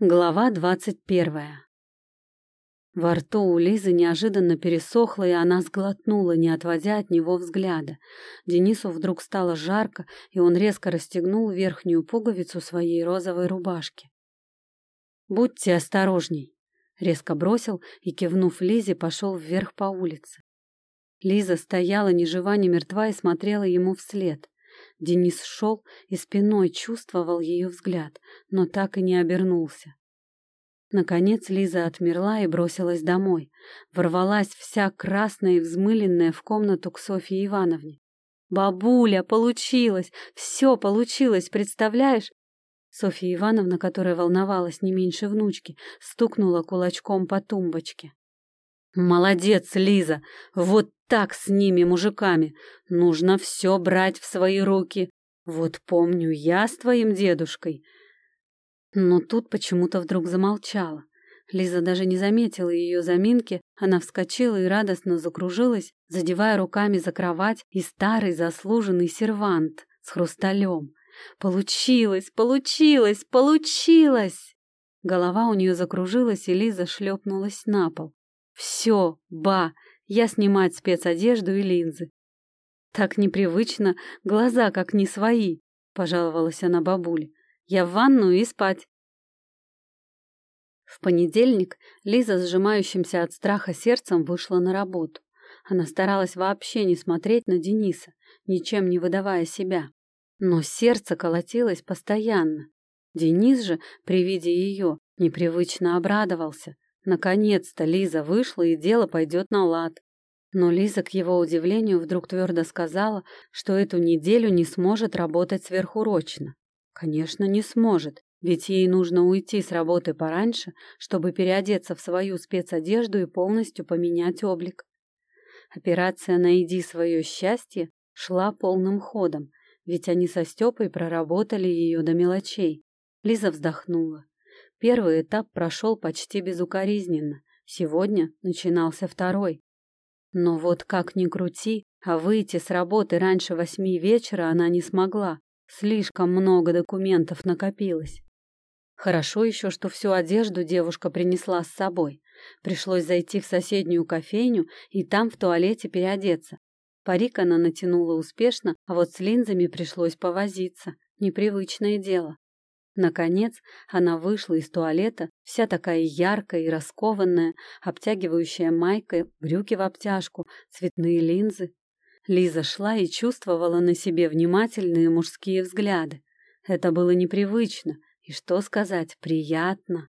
Глава двадцать первая Во рту у Лизы неожиданно пересохло, и она сглотнула, не отводя от него взгляда. Денису вдруг стало жарко, и он резко расстегнул верхнюю пуговицу своей розовой рубашки. «Будьте осторожней!» — резко бросил и, кивнув Лизе, пошел вверх по улице. Лиза стояла ни жива, ни мертва и смотрела ему вслед. Денис шел и спиной чувствовал ее взгляд, но так и не обернулся. Наконец Лиза отмерла и бросилась домой. Ворвалась вся красная и взмыленная в комнату к Софье Ивановне. «Бабуля, получилось! Все получилось, представляешь?» Софья Ивановна, которая волновалась не меньше внучки, стукнула кулачком по тумбочке. «Молодец, Лиза! Вот так с ними, мужиками! Нужно все брать в свои руки! Вот помню я с твоим дедушкой!» Но тут почему-то вдруг замолчала. Лиза даже не заметила ее заминки, она вскочила и радостно закружилась, задевая руками за кровать и старый заслуженный сервант с хрусталем. «Получилось! Получилось! Получилось!» Голова у нее закружилась, и Лиза шлепнулась на пол. Все, ба, я снимать спецодежду и линзы. Так непривычно, глаза как не свои, пожаловалась она бабуле. Я в ванну и спать. В понедельник Лиза, сжимающимся от страха сердцем, вышла на работу. Она старалась вообще не смотреть на Дениса, ничем не выдавая себя. Но сердце колотилось постоянно. Денис же, при виде ее, непривычно обрадовался, Наконец-то Лиза вышла, и дело пойдет на лад. Но Лиза, к его удивлению, вдруг твердо сказала, что эту неделю не сможет работать сверхурочно. Конечно, не сможет, ведь ей нужно уйти с работы пораньше, чтобы переодеться в свою спецодежду и полностью поменять облик. Операция «Найди свое счастье» шла полным ходом, ведь они со Степой проработали ее до мелочей. Лиза вздохнула. Первый этап прошел почти безукоризненно. Сегодня начинался второй. Но вот как ни крути, а выйти с работы раньше восьми вечера она не смогла. Слишком много документов накопилось. Хорошо еще, что всю одежду девушка принесла с собой. Пришлось зайти в соседнюю кофейню и там в туалете переодеться. Парик она натянула успешно, а вот с линзами пришлось повозиться. Непривычное дело. Наконец, она вышла из туалета, вся такая яркая и раскованная, обтягивающая майкой, брюки в обтяжку, цветные линзы. Лиза шла и чувствовала на себе внимательные мужские взгляды. Это было непривычно и, что сказать, приятно.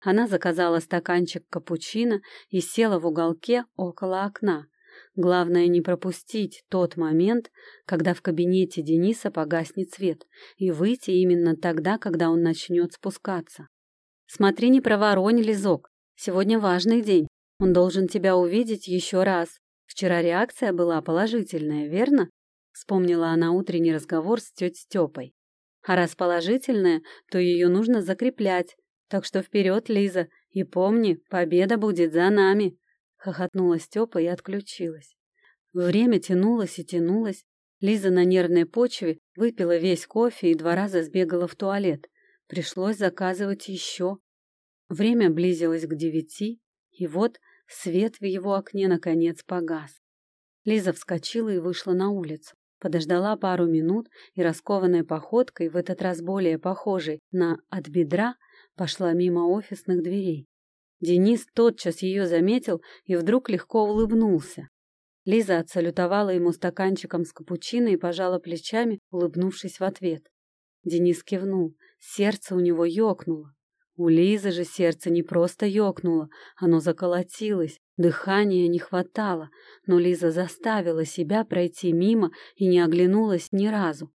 Она заказала стаканчик капучино и села в уголке около окна, Главное не пропустить тот момент, когда в кабинете Дениса погаснет свет, и выйти именно тогда, когда он начнет спускаться. Смотри, не проворонь, Лизок. Сегодня важный день. Он должен тебя увидеть еще раз. Вчера реакция была положительная, верно? Вспомнила она утренний разговор с тетей Степой. А раз положительная, то ее нужно закреплять. Так что вперед, Лиза, и помни, победа будет за нами. Хохотнула Степа и отключилась. Время тянулось и тянулось. Лиза на нервной почве выпила весь кофе и два раза сбегала в туалет. Пришлось заказывать еще. Время близилось к девяти, и вот свет в его окне наконец погас. Лиза вскочила и вышла на улицу. Подождала пару минут и раскованной походкой, в этот раз более похожей на «от бедра», пошла мимо офисных дверей. Денис тотчас ее заметил и вдруг легко улыбнулся. Лиза отсалютовала ему стаканчиком с капучино и пожала плечами, улыбнувшись в ответ. Денис кивнул. Сердце у него ёкнуло. У Лизы же сердце не просто ёкнуло, оно заколотилось, дыхания не хватало, но Лиза заставила себя пройти мимо и не оглянулась ни разу.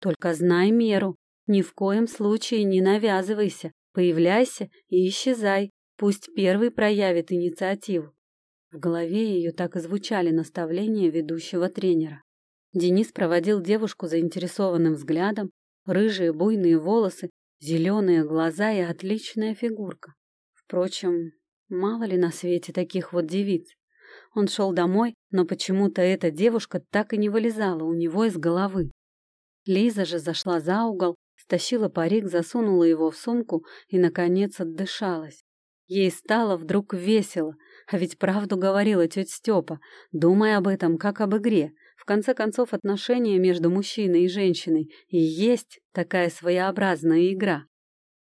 Только знай меру, ни в коем случае не навязывайся, появляйся и исчезай, Пусть первый проявит инициативу. В голове ее так и звучали наставления ведущего тренера. Денис проводил девушку заинтересованным взглядом, рыжие буйные волосы, зеленые глаза и отличная фигурка. Впрочем, мало ли на свете таких вот девиц. Он шел домой, но почему-то эта девушка так и не вылезала у него из головы. Лиза же зашла за угол, стащила парик, засунула его в сумку и, наконец, отдышалась. Ей стало вдруг весело, а ведь правду говорила тетя Степа, думая об этом как об игре. В конце концов, отношения между мужчиной и женщиной и есть такая своеобразная игра.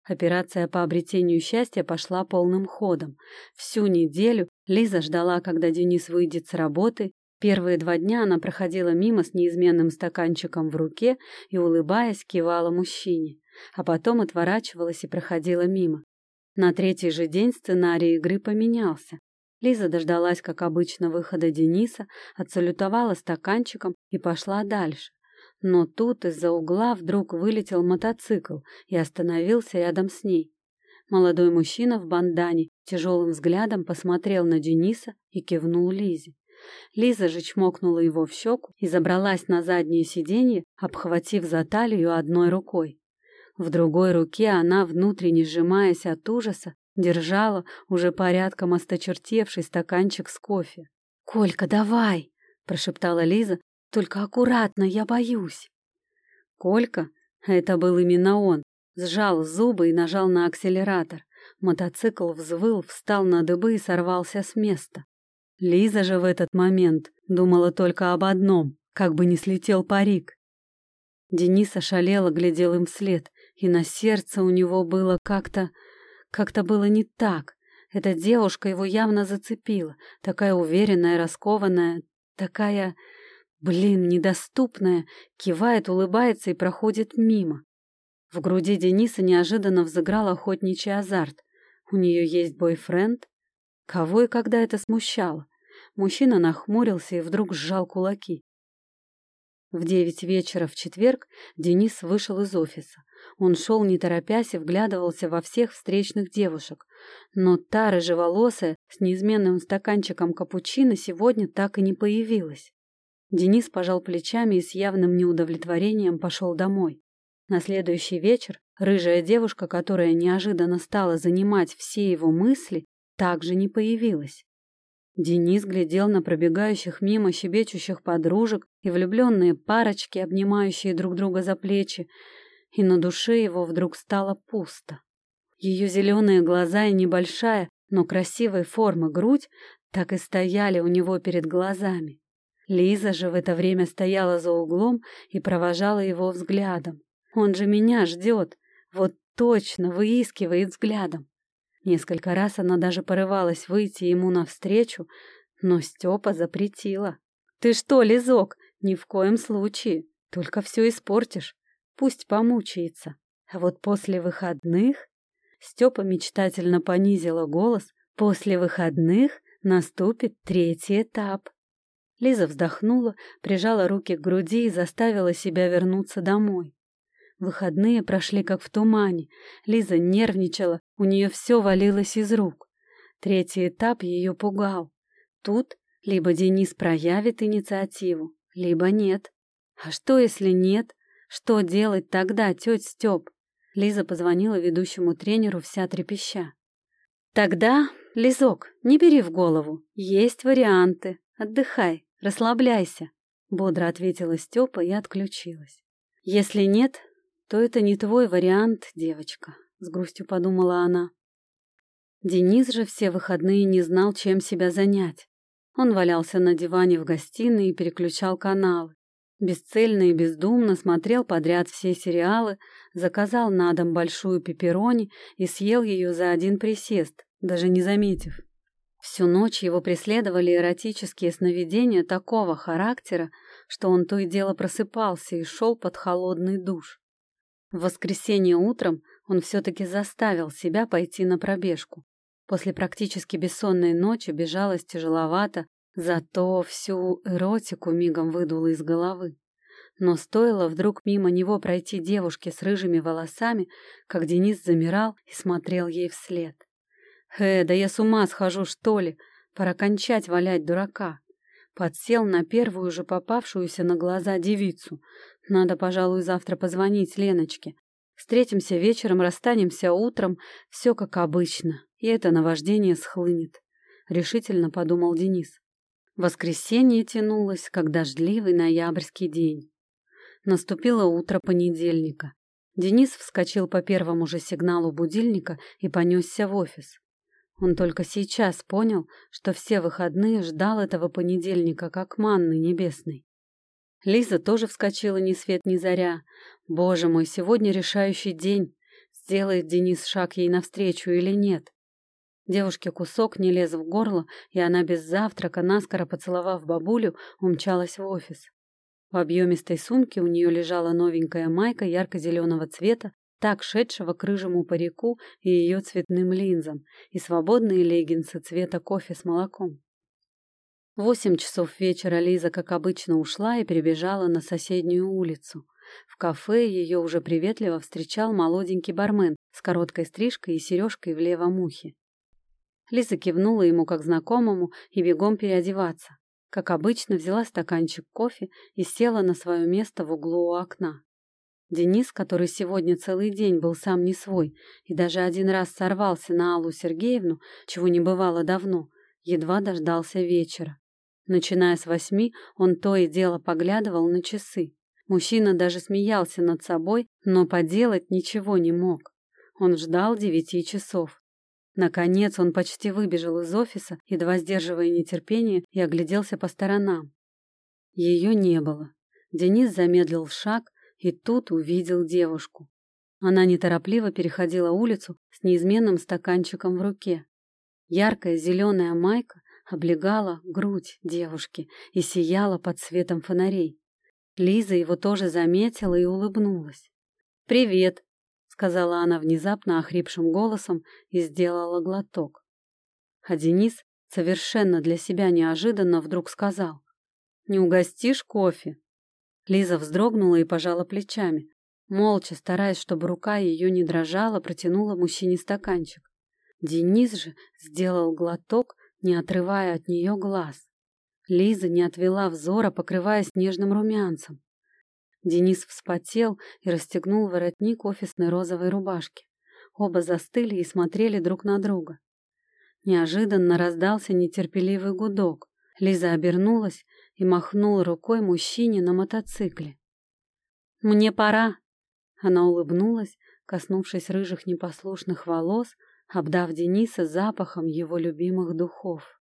Операция по обретению счастья пошла полным ходом. Всю неделю Лиза ждала, когда Денис выйдет с работы. Первые два дня она проходила мимо с неизменным стаканчиком в руке и, улыбаясь, кивала мужчине, а потом отворачивалась и проходила мимо. На третий же день сценарий игры поменялся. Лиза дождалась, как обычно, выхода Дениса, отсалютовала стаканчиком и пошла дальше. Но тут из-за угла вдруг вылетел мотоцикл и остановился рядом с ней. Молодой мужчина в бандане тяжелым взглядом посмотрел на Дениса и кивнул Лизе. Лиза же чмокнула его в щеку и забралась на заднее сиденье, обхватив за талию одной рукой. В другой руке она, внутренне сжимаясь от ужаса, держала уже порядком осточертевший стаканчик с кофе. «Колька, давай!» — прошептала Лиза, только аккуратно, я боюсь. Колька, это был именно он, сжал зубы и нажал на акселератор. Мотоцикл взвыл, встал на дыбы и сорвался с места. Лиза же в этот момент думала только об одном, как бы не слетел парик. Денис ошалело глядел им вслед, и на сердце у него было как-то... как-то было не так. Эта девушка его явно зацепила, такая уверенная, раскованная, такая... Блин, недоступная, кивает, улыбается и проходит мимо. В груди Дениса неожиданно взыграл охотничий азарт. У нее есть бойфренд? Кого и когда это смущало? Мужчина нахмурился и вдруг сжал кулаки. В девять вечера в четверг Денис вышел из офиса. Он шел не торопясь и вглядывался во всех встречных девушек. Но та рыжеволосая с неизменным стаканчиком капучино сегодня так и не появилась. Денис пожал плечами и с явным неудовлетворением пошел домой. На следующий вечер рыжая девушка, которая неожиданно стала занимать все его мысли, также не появилась. Денис глядел на пробегающих мимо щебечущих подружек и влюбленные парочки, обнимающие друг друга за плечи, и на душе его вдруг стало пусто. Ее зеленые глаза и небольшая, но красивой формы грудь так и стояли у него перед глазами. Лиза же в это время стояла за углом и провожала его взглядом. Он же меня ждет, вот точно выискивает взглядом. Несколько раз она даже порывалась выйти ему навстречу, но Степа запретила. «Ты что, Лизок, ни в коем случае, только все испортишь. Пусть помучается. А вот после выходных...» Степа мечтательно понизила голос. «После выходных наступит третий этап». Лиза вздохнула, прижала руки к груди и заставила себя вернуться домой. Выходные прошли как в тумане. Лиза нервничала, у нее все валилось из рук. Третий этап ее пугал. Тут либо Денис проявит инициативу, либо нет. А что, если нет? Что делать тогда, тетя Степ? Лиза позвонила ведущему тренеру вся трепеща. Тогда, Лизок, не бери в голову. Есть варианты. Отдыхай. Расслабляйся, бодро ответила Степа и отключилась. Если нет, то это не твой вариант, девочка, с грустью подумала она. Денис же все выходные не знал, чем себя занять. Он валялся на диване в гостиной и переключал каналы. Бесцельно и бездумно смотрел подряд все сериалы, заказал на дом большую пепперони и съел ее за один присест, даже не заметив. Всю ночь его преследовали эротические сновидения такого характера, что он то и дело просыпался и шел под холодный душ. В воскресенье утром он все-таки заставил себя пойти на пробежку. После практически бессонной ночи бежалось тяжеловато, зато всю эротику мигом выдуло из головы. Но стоило вдруг мимо него пройти девушке с рыжими волосами, как Денис замирал и смотрел ей вслед. «Э, да я с ума схожу, что ли? Пора кончать валять дурака». Подсел на первую же попавшуюся на глаза девицу. Надо, пожалуй, завтра позвонить Леночке. Встретимся вечером, расстанемся утром, все как обычно, и это наваждение схлынет. Решительно подумал Денис. Воскресенье тянулось, как дождливый ноябрьский день. Наступило утро понедельника. Денис вскочил по первому же сигналу будильника и понесся в офис. Он только сейчас понял, что все выходные ждал этого понедельника как манны небесной. Лиза тоже вскочила ни свет ни заря. Боже мой, сегодня решающий день. Сделает Денис шаг ей навстречу или нет? Девушке кусок не лез в горло, и она без завтрака, наскоро поцеловав бабулю, умчалась в офис. В объемистой сумке у нее лежала новенькая майка ярко-зеленого цвета, так шедшего к рыжему парику и ее цветным линзам, и свободные леггинсы цвета кофе с молоком. Восемь часов вечера Лиза, как обычно, ушла и перебежала на соседнюю улицу. В кафе ее уже приветливо встречал молоденький бармен с короткой стрижкой и сережкой в левом ухе. Лиза кивнула ему как знакомому и бегом переодеваться. Как обычно, взяла стаканчик кофе и села на свое место в углу у окна. Денис, который сегодня целый день был сам не свой и даже один раз сорвался на Аллу Сергеевну, чего не бывало давно, едва дождался вечера. Начиная с восьми, он то и дело поглядывал на часы. Мужчина даже смеялся над собой, но поделать ничего не мог. Он ждал девяти часов. Наконец он почти выбежал из офиса, едва сдерживая нетерпение, и огляделся по сторонам. Ее не было. Денис замедлил шаг и тут увидел девушку. Она неторопливо переходила улицу с неизменным стаканчиком в руке. Яркая зеленая майка облегала грудь девушки и сияла под светом фонарей. Лиза его тоже заметила и улыбнулась. «Привет!» — сказала она внезапно охрипшим голосом и сделала глоток. А Денис совершенно для себя неожиданно вдруг сказал. «Не угостишь кофе?» Лиза вздрогнула и пожала плечами. Молча, стараясь, чтобы рука ее не дрожала, протянула мужчине стаканчик. Денис же сделал глоток, не отрывая от нее глаз. Лиза не отвела взора, покрываясь нежным румянцем. Денис вспотел и расстегнул воротник офисной розовой рубашки. Оба застыли и смотрели друг на друга. Неожиданно раздался нетерпеливый гудок. Лиза обернулась и махнула рукой мужчине на мотоцикле. «Мне пора!» Она улыбнулась, коснувшись рыжих непослушных волос, обдав Дениса запахом его любимых духов.